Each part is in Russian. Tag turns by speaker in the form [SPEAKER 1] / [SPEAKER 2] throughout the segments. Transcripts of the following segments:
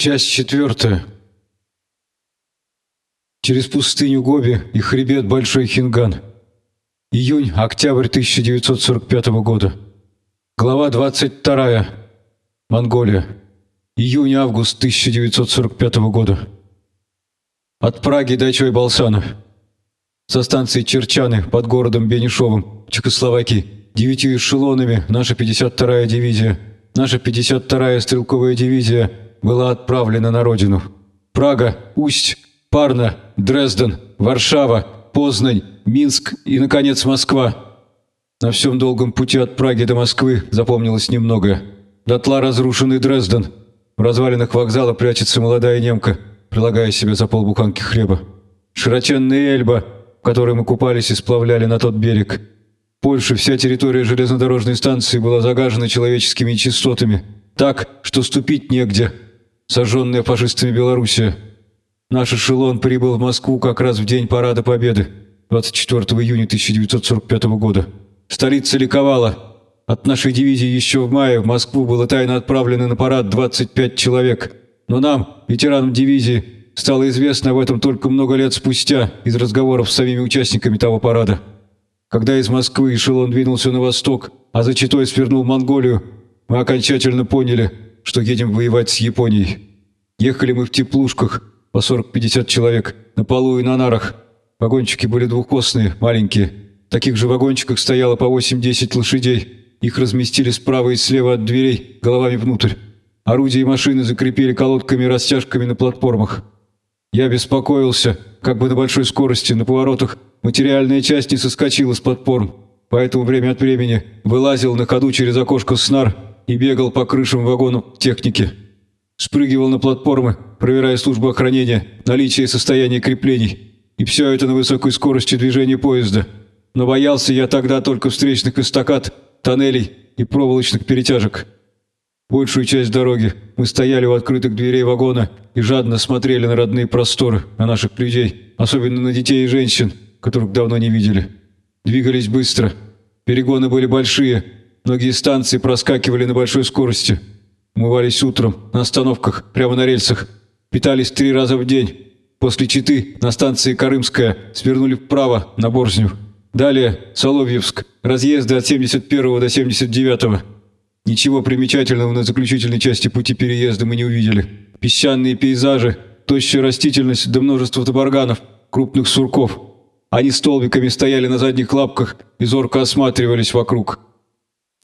[SPEAKER 1] Часть четвертая. Через пустыню Гоби и хребет Большой Хинган. Июнь-октябрь 1945 года. Глава 22. Монголия. Июнь-август 1945 года. От Праги до Чойбалсана. Со станции Черчаны под городом Бенишовым, Чехословакии, девятью эшелонами наша 52-я дивизия, наша 52-я стрелковая дивизия была отправлена на родину. Прага, Усть, Парна, Дрезден, Варшава, Познань, Минск и, наконец, Москва. На всем долгом пути от Праги до Москвы запомнилось немногое. Дотла разрушенный Дрезден. В развалинах вокзала прячется молодая немка, прилагая себе за полбуханки хлеба. Широченная Эльба, в которой мы купались и сплавляли на тот берег. В Польше вся территория железнодорожной станции была загажена человеческими частотами, так, что ступить негде – сожженная фашистами Белоруссия. Наш эшелон прибыл в Москву как раз в день Парада Победы, 24 июня 1945 года. Столица ликовала. От нашей дивизии еще в мае в Москву было тайно отправлено на парад 25 человек. Но нам, ветеранам дивизии, стало известно об этом только много лет спустя из разговоров с самими участниками того парада. Когда из Москвы эшелон двинулся на восток, а за Читой свернул в Монголию, мы окончательно поняли – что едем воевать с Японией. Ехали мы в теплушках, по 40-50 человек, на полу и на нарах. Вагончики были двухкосные, маленькие. В таких же вагончиках стояло по 8-10 лошадей. Их разместили справа и слева от дверей, головами внутрь. Орудия и машины закрепили колодками и растяжками на платформах. Я беспокоился, как бы на большой скорости, на поворотах, материальная часть не соскочила с платформ. Поэтому время от времени вылазил на ходу через окошко снар и бегал по крышам вагонов техники. Спрыгивал на платформы, проверяя службу охранения, наличие и состояние креплений. И все это на высокой скорости движения поезда. Но боялся я тогда только встречных эстакад, тоннелей и проволочных перетяжек. Большую часть дороги мы стояли у открытых дверей вагона и жадно смотрели на родные просторы, на наших людей, особенно на детей и женщин, которых давно не видели. Двигались быстро. Перегоны были большие, Многие станции проскакивали на большой скорости. Умывались утром, на остановках, прямо на рельсах. Питались три раза в день. После Читы на станции Карымская свернули вправо, на Борзню. Далее Соловьевск, разъезды от 71 до 79. Ничего примечательного на заключительной части пути переезда мы не увидели. Песчаные пейзажи, тощая растительность да множество таборганов, крупных сурков. Они столбиками стояли на задних лапках и зорко осматривались вокруг.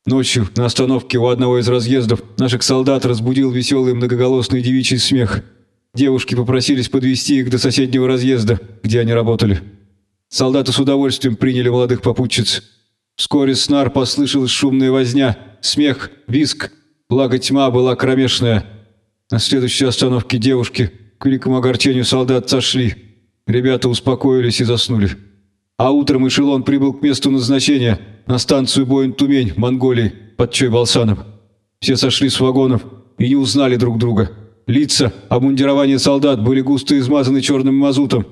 [SPEAKER 1] Ночью на остановке у одного из разъездов наших солдат разбудил веселый многоголосный девичий смех. Девушки попросились подвести их до соседнего разъезда, где они работали. Солдаты с удовольствием приняли молодых попутчиц. Вскоре с нар послышалась шумная возня, смех, виск. Благо тьма была кромешная. На следующей остановке девушки, к великому огорчению солдат, сошли. Ребята успокоились и заснули. А утром эшелон прибыл к месту назначения – на станцию Боин-Тумень, Монголии, под Чой-Балсаном. Все сошли с вагонов и не узнали друг друга. Лица, обмундирование солдат были густо измазаны черным мазутом,